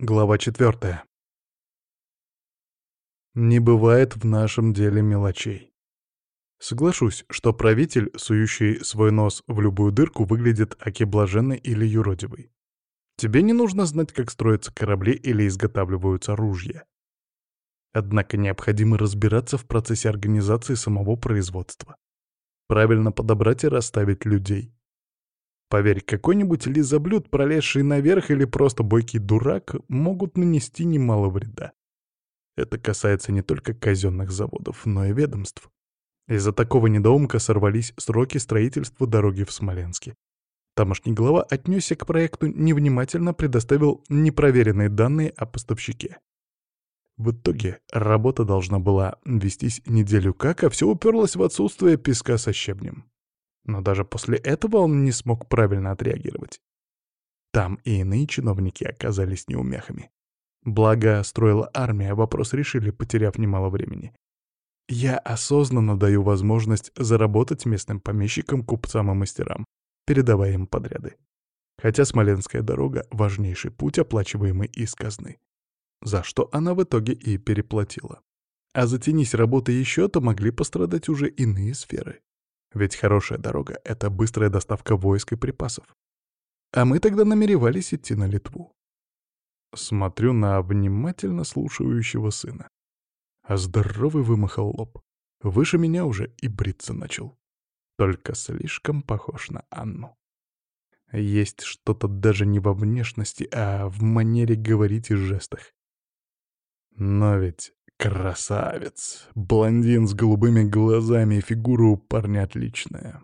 Глава 4. Не бывает в нашем деле мелочей. Соглашусь, что правитель, сующий свой нос в любую дырку, выглядит океблаженный или юродивый. Тебе не нужно знать, как строятся корабли или изготавливаются ружья. Однако необходимо разбираться в процессе организации самого производства. Правильно подобрать и расставить людей. Поверь, какой-нибудь лизоблюд, пролезший наверх или просто бойкий дурак, могут нанести немало вреда. Это касается не только казенных заводов, но и ведомств. Из-за такого недоумка сорвались сроки строительства дороги в Смоленске. Тамошний глава отнесся к проекту невнимательно, предоставил непроверенные данные о поставщике. В итоге работа должна была вестись неделю как, а все уперлось в отсутствие песка со щебнем. Но даже после этого он не смог правильно отреагировать. Там и иные чиновники оказались неумехами. Благо, строила армия, вопрос решили, потеряв немало времени. Я осознанно даю возможность заработать местным помещикам, купцам и мастерам, передавая им подряды. Хотя Смоленская дорога — важнейший путь, оплачиваемый из казны. За что она в итоге и переплатила. А затянись работы еще, то могли пострадать уже иные сферы. Ведь хорошая дорога — это быстрая доставка войск и припасов. А мы тогда намеревались идти на Литву. Смотрю на внимательно слушающего сына. А здоровый вымахал лоб. Выше меня уже и бриться начал. Только слишком похож на Анну. Есть что-то даже не во внешности, а в манере говорить и жестах. Но ведь Красавец. Блондин с голубыми глазами и фигура у парня отличная.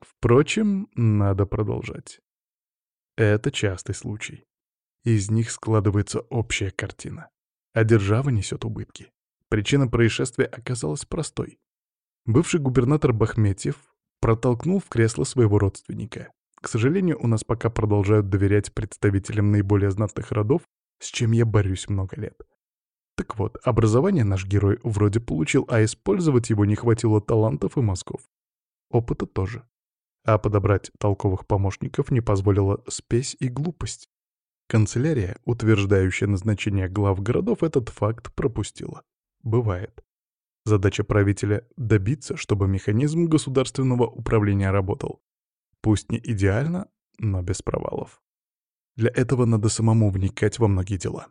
Впрочем, надо продолжать. Это частый случай. Из них складывается общая картина. А держава несет убытки. Причина происшествия оказалась простой. Бывший губернатор Бахметьев протолкнул в кресло своего родственника. К сожалению, у нас пока продолжают доверять представителям наиболее знатных родов, с чем я борюсь много лет. Так вот, образование наш герой вроде получил, а использовать его не хватило талантов и мозгов. Опыта тоже. А подобрать толковых помощников не позволила спесь и глупость. Канцелярия, утверждающая назначение глав городов, этот факт пропустила. Бывает. Задача правителя — добиться, чтобы механизм государственного управления работал. Пусть не идеально, но без провалов. Для этого надо самому вникать во многие дела.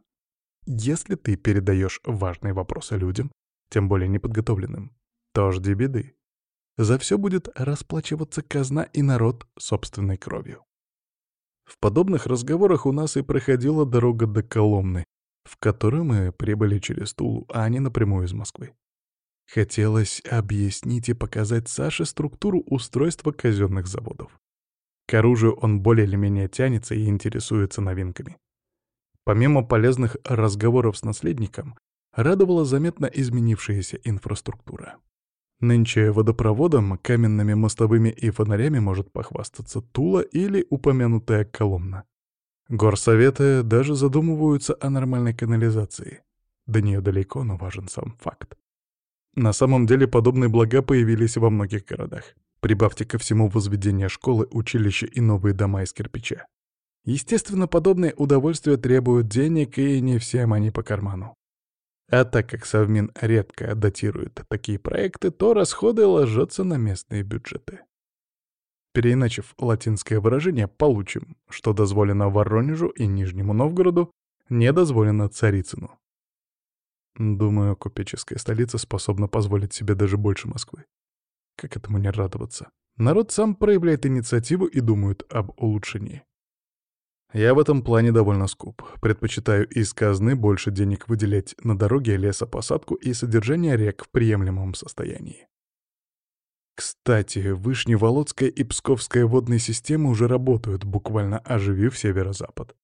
Если ты передаешь важные вопросы людям, тем более неподготовленным, то жди беды. За все будет расплачиваться казна и народ собственной кровью. В подобных разговорах у нас и проходила дорога до Коломны, в которую мы прибыли через Тулу, а не напрямую из Москвы. Хотелось объяснить и показать Саше структуру устройства казенных заводов. К оружию он более или менее тянется и интересуется новинками. Помимо полезных разговоров с наследником, радовала заметно изменившаяся инфраструктура. Нынче водопроводом, каменными мостовыми и фонарями может похвастаться Тула или упомянутая Коломна. Горсоветы даже задумываются о нормальной канализации. До нее далеко, но важен сам факт. На самом деле подобные блага появились во многих городах. Прибавьте ко всему возведение школы, училища и новые дома из кирпича. Естественно, подобные удовольствия требуют денег, и не всем они по карману. А так как Совмин редко датирует такие проекты, то расходы ложатся на местные бюджеты. Переиначив латинское выражение, получим, что дозволено Воронежу и Нижнему Новгороду, не дозволено Царицыну. Думаю, купеческая столица способна позволить себе даже больше Москвы. Как этому не радоваться? Народ сам проявляет инициативу и думает об улучшении. Я в этом плане довольно скуп. Предпочитаю из казны больше денег выделять на дороги, лесопосадку и содержание рек в приемлемом состоянии. Кстати, Вышневолодская и Псковская водные системы уже работают, буквально оживив северо-запад.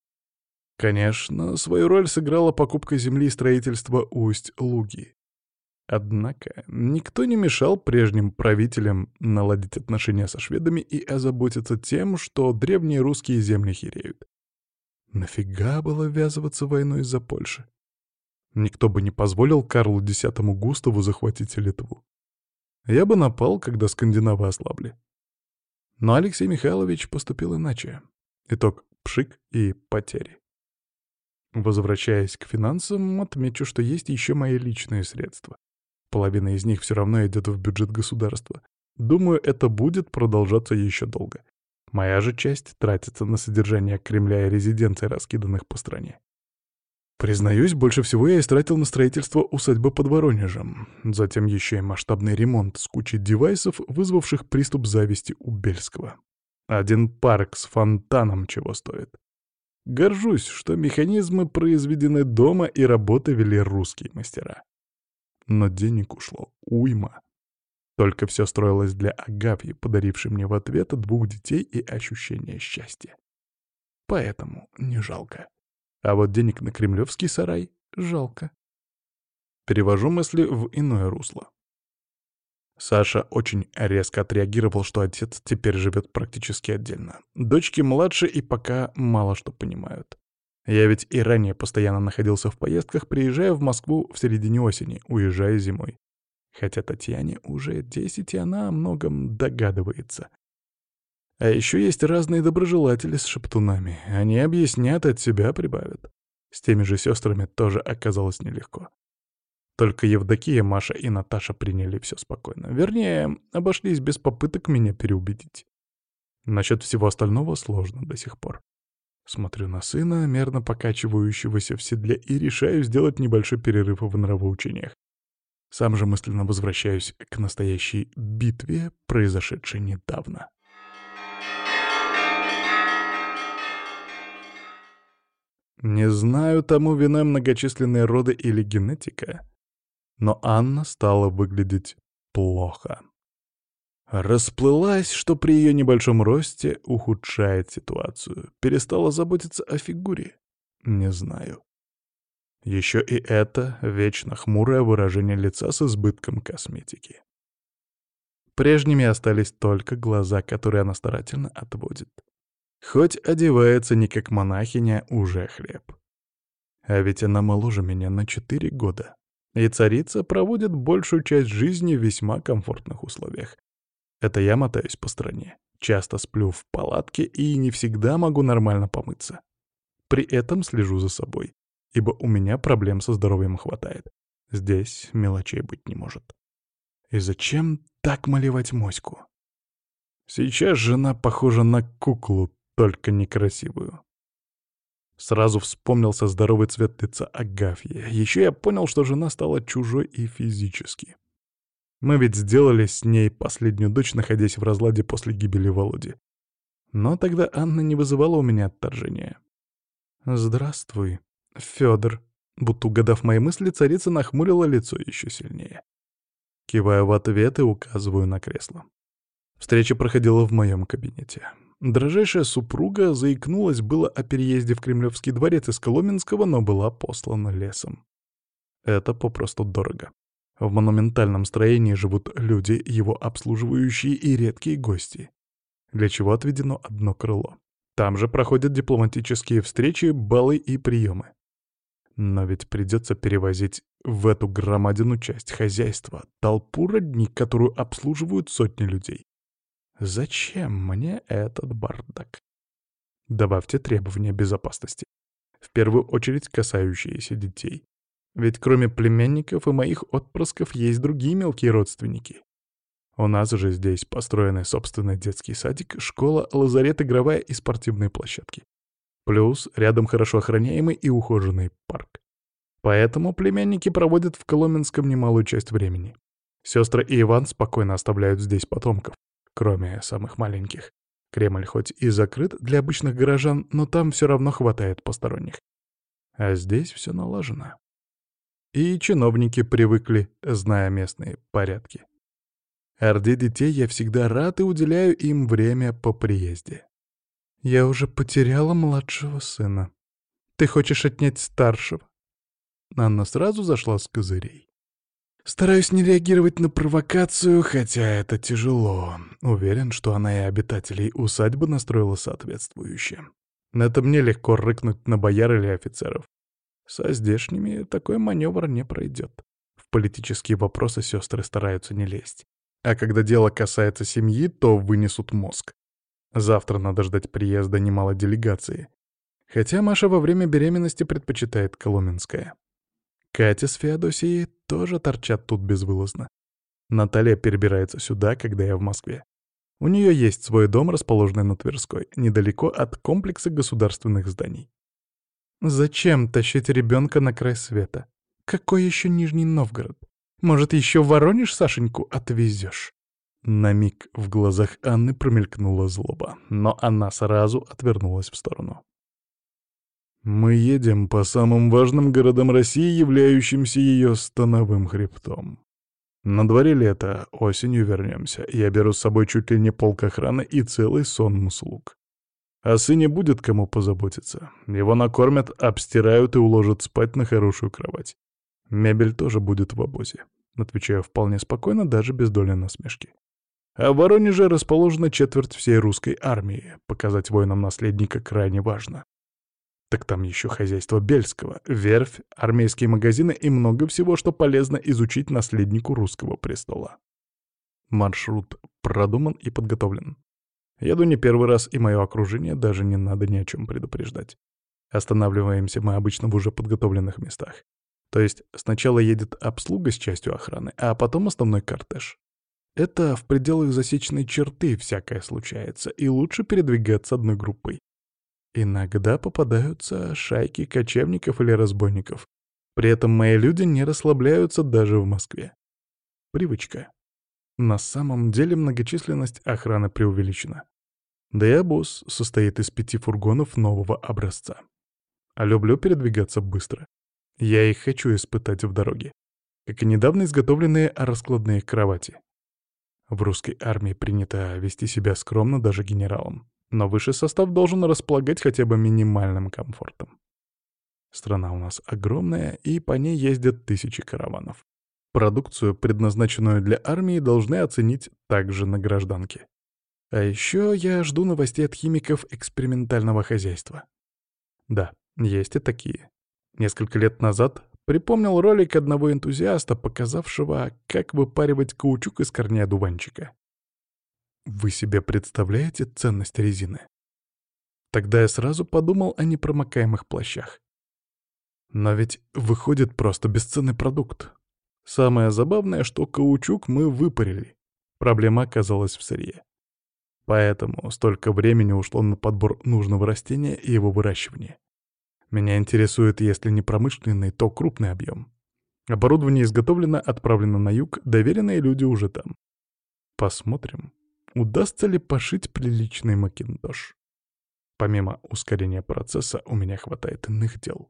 Конечно, свою роль сыграла покупка земли и строительство Усть-Луги. Однако никто не мешал прежним правителям наладить отношения со шведами и озаботиться тем, что древние русские земли хереют. Нафига было ввязываться в войну из-за Польши? Никто бы не позволил Карлу X Густаву захватить Литву. Я бы напал, когда скандинавы ослабли. Но Алексей Михайлович поступил иначе. Итог — пшик и потери. Возвращаясь к финансам, отмечу, что есть еще мои личные средства. Половина из них все равно идет в бюджет государства. Думаю, это будет продолжаться еще долго. Моя же часть тратится на содержание Кремля и резиденций, раскиданных по стране. Признаюсь, больше всего я истратил на строительство усадьбы под Воронежем. Затем еще и масштабный ремонт с кучей девайсов, вызвавших приступ зависти у Бельского. Один парк с фонтаном чего стоит. Горжусь, что механизмы произведены дома и работы вели русские мастера. Но денег ушло уйма. Только все строилось для Агафьи, подарившей мне в ответ двух детей и ощущение счастья. Поэтому не жалко. А вот денег на кремлевский сарай жалко. Перевожу мысли в иное русло. Саша очень резко отреагировал, что отец теперь живет практически отдельно. Дочки младше и пока мало что понимают. Я ведь и ранее постоянно находился в поездках, приезжая в Москву в середине осени, уезжая зимой. Хотя Татьяне уже десять, и она о многом догадывается. А еще есть разные доброжелатели с шептунами. Они объяснят, от себя прибавят. С теми же сестрами тоже оказалось нелегко. Только Евдокия, Маша и Наташа приняли все спокойно. Вернее, обошлись без попыток меня переубедить. Насчет всего остального сложно до сих пор. Смотрю на сына, мерно покачивающегося в седле, и решаю сделать небольшой перерыв в нравоучениях. Сам же мысленно возвращаюсь к настоящей битве, произошедшей недавно. Не знаю, тому виной многочисленные роды или генетика, но Анна стала выглядеть плохо. Расплылась, что при ее небольшом росте ухудшает ситуацию. Перестала заботиться о фигуре. Не знаю. Еще и это вечно хмурое выражение лица с избытком косметики. Прежними остались только глаза, которые она старательно отводит. Хоть одевается не как монахиня, уже хлеб. А ведь она моложе меня на четыре года. И царица проводит большую часть жизни в весьма комфортных условиях. Это я мотаюсь по стране. Часто сплю в палатке и не всегда могу нормально помыться. При этом слежу за собой, ибо у меня проблем со здоровьем хватает. Здесь мелочей быть не может. И зачем так малевать моську? Сейчас жена похожа на куклу, только некрасивую. Сразу вспомнился здоровый цвет лица Агафьи. Еще я понял, что жена стала чужой и физически. Мы ведь сделали с ней последнюю дочь, находясь в разладе после гибели Володи. Но тогда Анна не вызывала у меня отторжения. «Здравствуй, Фёдор», будто угадав мои мысли, царица нахмурила лицо еще сильнее. Киваю в ответ и указываю на кресло. Встреча проходила в моем кабинете. Дрожайшая супруга заикнулась было о переезде в Кремлевский дворец из Коломенского, но была послана лесом. Это попросту дорого. В монументальном строении живут люди, его обслуживающие и редкие гости, для чего отведено одно крыло. Там же проходят дипломатические встречи, балы и приемы. Но ведь придется перевозить в эту громадину часть хозяйства, толпу родни, которую обслуживают сотни людей. Зачем мне этот бардак? Добавьте требования безопасности. В первую очередь касающиеся детей. Ведь кроме племянников и моих отпрысков есть другие мелкие родственники. У нас же здесь построены собственный детский садик, школа, лазарет, игровая и спортивные площадки. Плюс рядом хорошо охраняемый и ухоженный парк. Поэтому племянники проводят в Коломенском немалую часть времени. Сестры и Иван спокойно оставляют здесь потомков кроме самых маленьких. Кремль хоть и закрыт для обычных горожан, но там все равно хватает посторонних. А здесь все налажено. И чиновники привыкли, зная местные порядки. Орде детей я всегда рад и уделяю им время по приезде. Я уже потеряла младшего сына. Ты хочешь отнять старшего? Анна сразу зашла с козырей. Стараюсь не реагировать на провокацию, хотя это тяжело. Уверен, что она и обитателей усадьбы настроила соответствующе. Это мне легко рыкнуть на бояр или офицеров. Со здешними такой маневр не пройдет. В политические вопросы сестры стараются не лезть. А когда дело касается семьи, то вынесут мозг. Завтра надо ждать приезда немало делегации. Хотя Маша во время беременности предпочитает Коломенское. Катя с Феодосией тоже торчат тут безвылазно. Наталья перебирается сюда, когда я в Москве. У нее есть свой дом, расположенный на Тверской, недалеко от комплекса государственных зданий. Зачем тащить ребенка на край света? Какой еще Нижний Новгород? Может, еще в Воронеж Сашеньку отвезешь? На миг в глазах Анны промелькнула злоба, но она сразу отвернулась в сторону. «Мы едем по самым важным городам России, являющимся ее становым хребтом. На дворе лето, осенью вернемся. Я беру с собой чуть ли не полк охраны и целый сон слуг. О сыне будет кому позаботиться. Его накормят, обстирают и уложат спать на хорошую кровать. Мебель тоже будет в обозе. Отвечаю вполне спокойно, даже без доли насмешки. А в Воронеже расположена четверть всей русской армии. Показать воинам наследника крайне важно. Так там еще хозяйство Бельского, верфь, армейские магазины и много всего, что полезно изучить наследнику русского престола. Маршрут продуман и подготовлен. Еду не первый раз, и мое окружение даже не надо ни о чем предупреждать. Останавливаемся мы обычно в уже подготовленных местах. То есть сначала едет обслуга с частью охраны, а потом основной кортеж. Это в пределах засечной черты всякое случается, и лучше передвигаться одной группой. Иногда попадаются шайки кочевников или разбойников. При этом мои люди не расслабляются даже в Москве. Привычка. На самом деле многочисленность охраны преувеличена. Да и обоз состоит из пяти фургонов нового образца. А люблю передвигаться быстро. Я их хочу испытать в дороге. Как и недавно изготовленные раскладные кровати. В русской армии принято вести себя скромно даже генералам но высший состав должен располагать хотя бы минимальным комфортом. Страна у нас огромная, и по ней ездят тысячи караванов. Продукцию, предназначенную для армии, должны оценить также на гражданке. А еще я жду новостей от химиков экспериментального хозяйства. Да, есть и такие. Несколько лет назад припомнил ролик одного энтузиаста, показавшего, как выпаривать каучук из корней одуванчика. Вы себе представляете ценность резины? Тогда я сразу подумал о непромокаемых плащах. Но ведь выходит просто бесценный продукт. Самое забавное, что каучук мы выпарили. Проблема оказалась в сырье. Поэтому столько времени ушло на подбор нужного растения и его выращивание. Меня интересует, если не промышленный, то крупный объем. Оборудование изготовлено, отправлено на юг, доверенные люди уже там. Посмотрим, удастся ли пошить приличный макинтош. Помимо ускорения процесса у меня хватает иных дел.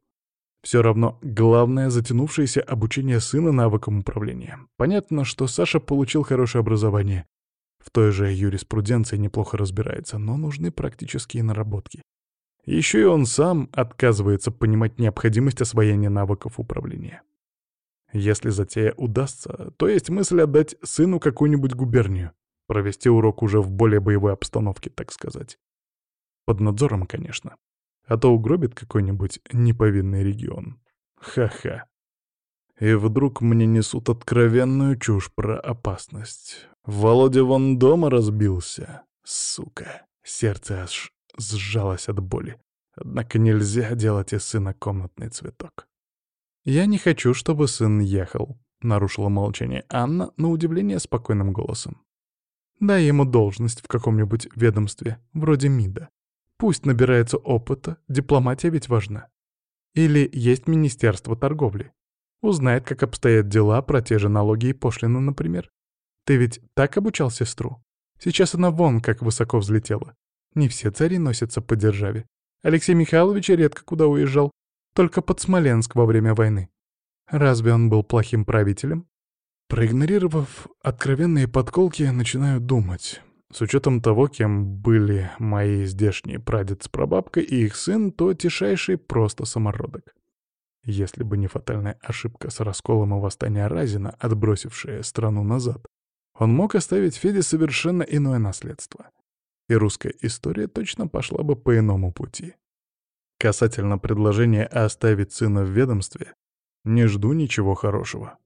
Все равно главное затянувшееся обучение сына навыкам управления. Понятно, что Саша получил хорошее образование. В той же юриспруденции неплохо разбирается, но нужны практические наработки. Еще и он сам отказывается понимать необходимость освоения навыков управления. Если затея удастся, то есть мысль отдать сыну какую-нибудь губернию, Провести урок уже в более боевой обстановке, так сказать. Под надзором, конечно. А то угробит какой-нибудь неповинный регион. Ха-ха. И вдруг мне несут откровенную чушь про опасность. Володя вон дома разбился. Сука. Сердце аж сжалось от боли. Однако нельзя делать из сына комнатный цветок. «Я не хочу, чтобы сын ехал», — нарушила молчание Анна на удивление спокойным голосом. Дай ему должность в каком-нибудь ведомстве, вроде МИДа. Пусть набирается опыта, дипломатия ведь важна. Или есть Министерство торговли. Узнает, как обстоят дела про те же налоги и пошлины, например. Ты ведь так обучал сестру? Сейчас она вон как высоко взлетела. Не все цари носятся по державе. Алексей Михайлович редко куда уезжал, только под Смоленск во время войны. Разве он был плохим правителем? Проигнорировав откровенные подколки, начинаю думать. С учетом того, кем были мои здешние прадед с прабабкой и их сын, то тишайший просто самородок. Если бы не фатальная ошибка с расколом и восстания Разина, отбросившая страну назад, он мог оставить Феде совершенно иное наследство. И русская история точно пошла бы по иному пути. Касательно предложения оставить сына в ведомстве, не жду ничего хорошего.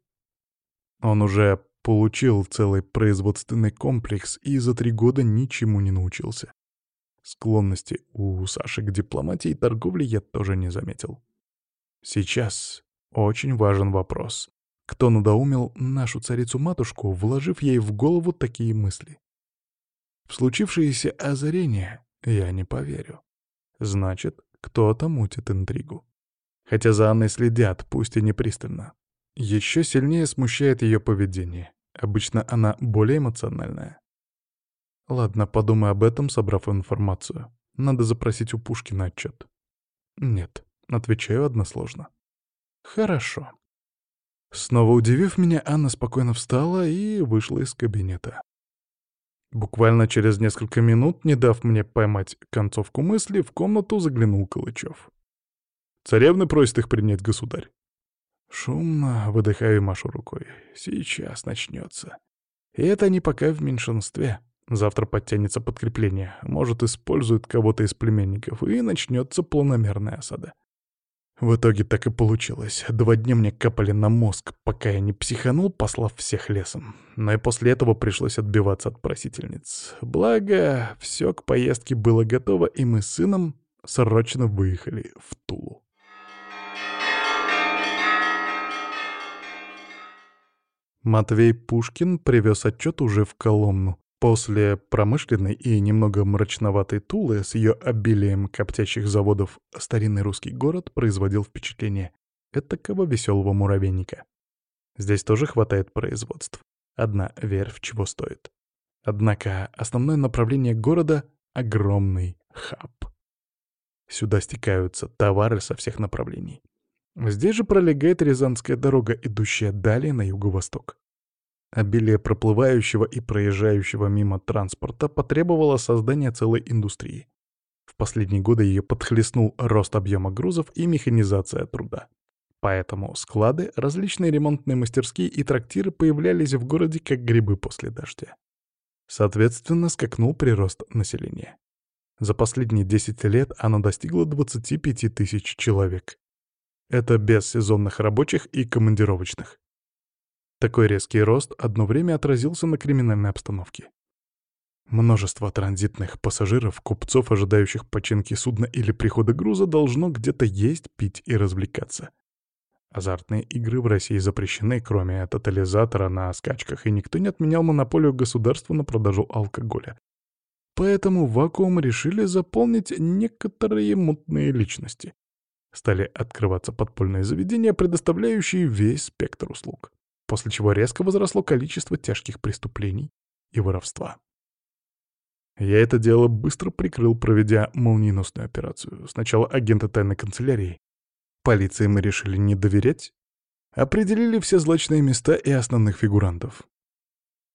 Он уже получил целый производственный комплекс и за три года ничему не научился. Склонности у Саши к дипломатии и торговле я тоже не заметил. Сейчас очень важен вопрос. Кто надоумил нашу царицу-матушку, вложив ей в голову такие мысли? В случившееся озарение я не поверю. Значит, кто-то мутит интригу. Хотя за Анной следят, пусть и не. Еще сильнее смущает ее поведение. Обычно она более эмоциональная. Ладно, подумай об этом, собрав информацию. Надо запросить у Пушкина отчет. Нет, отвечаю односложно. Хорошо. Снова удивив меня, Анна спокойно встала и вышла из кабинета. Буквально через несколько минут, не дав мне поймать концовку мысли, в комнату заглянул Калычев. «Царевны просят их принять, государь». Шумно выдыхаю и машу рукой. Сейчас начнется. И это не пока в меньшинстве. Завтра подтянется подкрепление, может, используют кого-то из племенников, и начнется планомерная осада. В итоге так и получилось. Два дня мне капали на мозг, пока я не психанул, послав всех лесом. Но и после этого пришлось отбиваться от просительниц. Благо, все к поездке было готово, и мы с сыном срочно выехали в Тулу. Матвей Пушкин привез отчет уже в Коломну. После промышленной и немного мрачноватой Тулы с ее обилием коптящих заводов старинный русский город производил впечатление этакого веселого муравейника. Здесь тоже хватает производств. Одна верфь чего стоит. Однако основное направление города — огромный хаб. Сюда стекаются товары со всех направлений. Здесь же пролегает Рязанская дорога, идущая далее на юго-восток. Обилие проплывающего и проезжающего мимо транспорта потребовало создания целой индустрии. В последние годы ее подхлестнул рост объема грузов и механизация труда. Поэтому склады, различные ремонтные мастерские и трактиры появлялись в городе как грибы после дождя. Соответственно, скакнул прирост населения. За последние 10 лет оно достигло 25 тысяч человек. Это без сезонных рабочих и командировочных. Такой резкий рост одно время отразился на криминальной обстановке. Множество транзитных пассажиров, купцов, ожидающих починки судна или прихода груза, должно где-то есть, пить и развлекаться. Азартные игры в России запрещены, кроме тотализатора на скачках, и никто не отменял монополию государства на продажу алкоголя. Поэтому вакуум решили заполнить некоторые мутные личности. Стали открываться подпольные заведения, предоставляющие весь спектр услуг после чего резко возросло количество тяжких преступлений и воровства. Я это дело быстро прикрыл, проведя молниеносную операцию. Сначала агенты тайной канцелярии. Полиции мы решили не доверять. Определили все злачные места и основных фигурантов.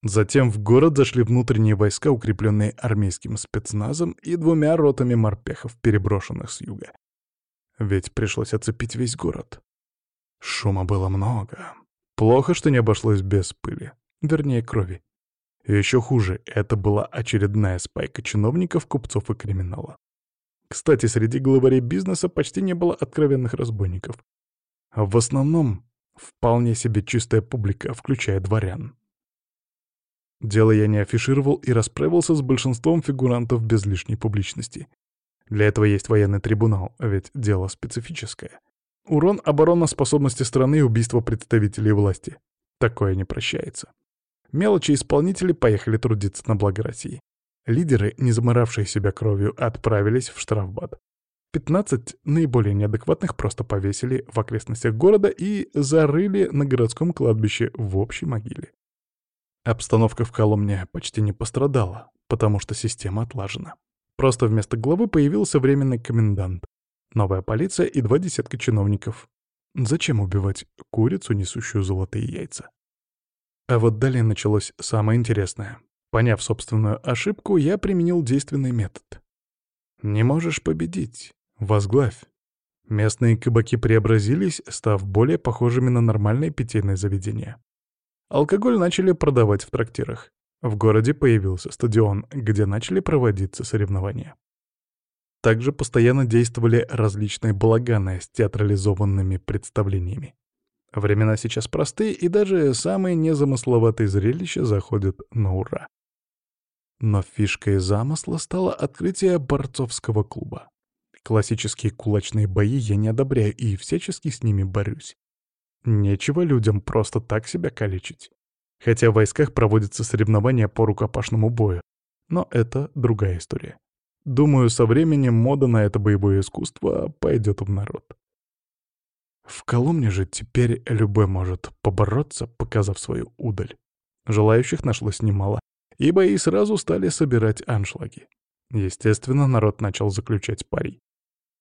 Затем в город зашли внутренние войска, укрепленные армейским спецназом и двумя ротами морпехов, переброшенных с юга. Ведь пришлось оцепить весь город. Шума было много. Плохо, что не обошлось без пыли. Вернее, крови. И еще хуже, это была очередная спайка чиновников, купцов и криминала. Кстати, среди главарей бизнеса почти не было откровенных разбойников. А в основном вполне себе чистая публика, включая дворян. Дело я не афишировал и расправился с большинством фигурантов без лишней публичности. Для этого есть военный трибунал, ведь дело специфическое. Урон обороноспособности страны и убийство представителей власти. Такое не прощается. Мелочи исполнители поехали трудиться на благо России. Лидеры, не заморавшие себя кровью, отправились в штрафбат. 15 наиболее неадекватных просто повесили в окрестностях города и зарыли на городском кладбище в общей могиле. Обстановка в Коломне почти не пострадала, потому что система отлажена. Просто вместо главы появился временный комендант, Новая полиция и два десятка чиновников. Зачем убивать курицу, несущую золотые яйца? А вот далее началось самое интересное. Поняв собственную ошибку, я применил действенный метод. Не можешь победить. Возглавь. Местные кабаки преобразились, став более похожими на нормальные питейные заведения. Алкоголь начали продавать в трактирах. В городе появился стадион, где начали проводиться соревнования. Также постоянно действовали различные балаганы с театрализованными представлениями. Времена сейчас простые, и даже самые незамысловатые зрелища заходят на ура. Но фишкой замысла стало открытие борцовского клуба. Классические кулачные бои я не одобряю и всячески с ними борюсь. Нечего людям просто так себя калечить. Хотя в войсках проводятся соревнования по рукопашному бою. Но это другая история. Думаю, со временем мода на это боевое искусство пойдет в народ. В Коломне же теперь любой может побороться, показав свою удаль. Желающих нашлось немало, и бои сразу стали собирать аншлаги. Естественно, народ начал заключать пари.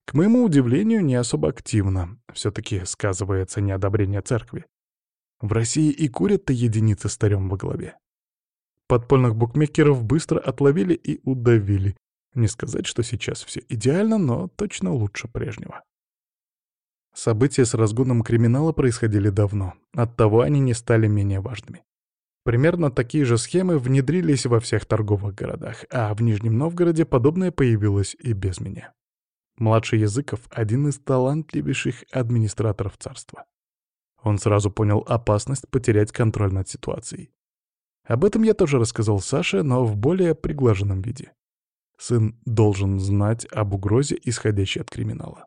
К моему удивлению, не особо активно. Все-таки сказывается неодобрение церкви. В России и курят-то единицы старем во главе. Подпольных букмекеров быстро отловили и удавили. Не сказать, что сейчас все идеально, но точно лучше прежнего. События с разгоном криминала происходили давно, оттого они не стали менее важными. Примерно такие же схемы внедрились во всех торговых городах, а в Нижнем Новгороде подобное появилось и без меня. Младший Языков — один из талантливейших администраторов царства. Он сразу понял опасность потерять контроль над ситуацией. Об этом я тоже рассказал Саше, но в более приглаженном виде. Сын должен знать об угрозе, исходящей от криминала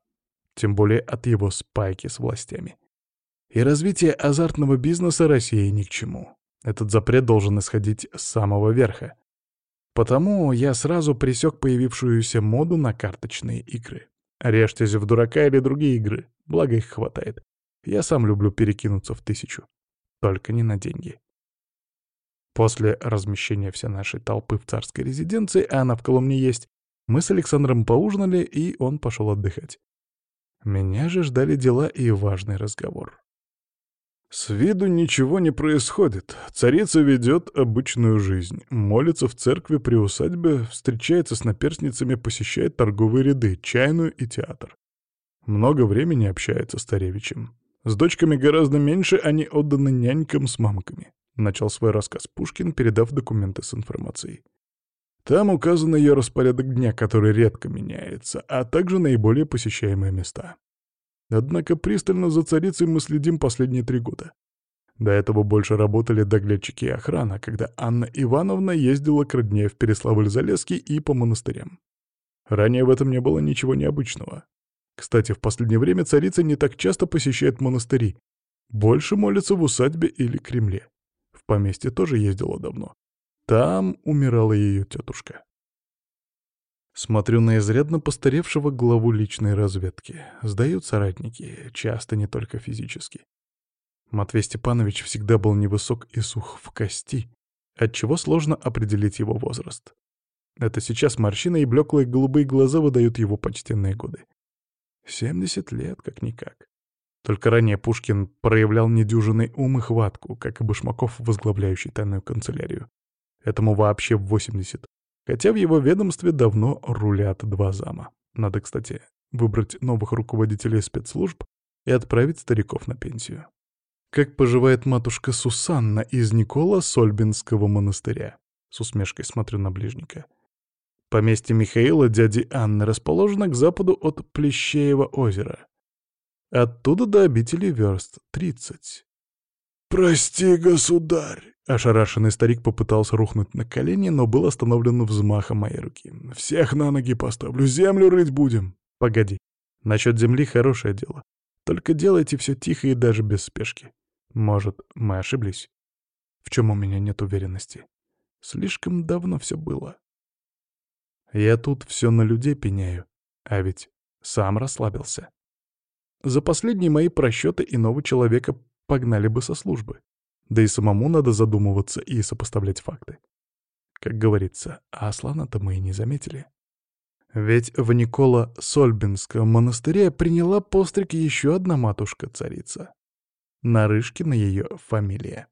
тем более от его спайки с властями. И развитие азартного бизнеса России ни к чему. Этот запрет должен исходить с самого верха. Потому я сразу пресек появившуюся моду на карточные игры. Режьтесь в дурака или другие игры, благо их хватает. Я сам люблю перекинуться в тысячу. Только не на деньги. После размещения всей нашей толпы в царской резиденции, а она в Коломне есть, мы с Александром поужинали, и он пошел отдыхать. Меня же ждали дела и важный разговор. С виду ничего не происходит. Царица ведет обычную жизнь. Молится в церкви при усадьбе, встречается с наперстницами, посещает торговые ряды, чайную и театр. Много времени общается с Таревичем. С дочками гораздо меньше, они отданы нянькам с мамками. Начал свой рассказ Пушкин, передав документы с информацией. Там указан ее распорядок дня, который редко меняется, а также наиболее посещаемые места. Однако пристально за царицей мы следим последние три года. До этого больше работали доглядчики и охрана, когда Анна Ивановна ездила к родне в Переславль-Залесский и по монастырям. Ранее в этом не было ничего необычного. Кстати, в последнее время царица не так часто посещает монастыри. Больше молится в усадьбе или Кремле. Поместье тоже ездила давно. Там умирала ее тетушка. Смотрю на изрядно постаревшего главу личной разведки. Сдают соратники, часто не только физически. Матвей Степанович всегда был невысок и сух в кости, отчего сложно определить его возраст. Это сейчас морщины и блеклые голубые глаза выдают его почтенные годы. 70 лет, как-никак. Только ранее Пушкин проявлял недюжинный ум и хватку, как и Башмаков, возглавляющий тайную канцелярию. Этому вообще 80. Хотя в его ведомстве давно рулят два зама. Надо, кстати, выбрать новых руководителей спецслужб и отправить стариков на пенсию. Как поживает матушка Сусанна из Никола Сольбинского монастыря? С усмешкой смотрю на ближника. Поместье Михаила дяди Анны расположено к западу от Плещеева озера. Оттуда до обители верст 30. «Прости, государь!» Ошарашенный старик попытался рухнуть на колени, но был остановлен взмахом моей руки. «Всех на ноги поставлю, землю рыть будем!» «Погоди. Насчет земли хорошее дело. Только делайте все тихо и даже без спешки. Может, мы ошиблись? В чем у меня нет уверенности? Слишком давно все было. Я тут все на людей пеняю, а ведь сам расслабился. За последние мои просчеты иного человека погнали бы со службы. Да и самому надо задумываться и сопоставлять факты. Как говорится, а Аслана-то мы и не заметили. Ведь в Никола Сольбинском монастыре приняла постриг еще одна матушка-царица. Нарышкина ее фамилия.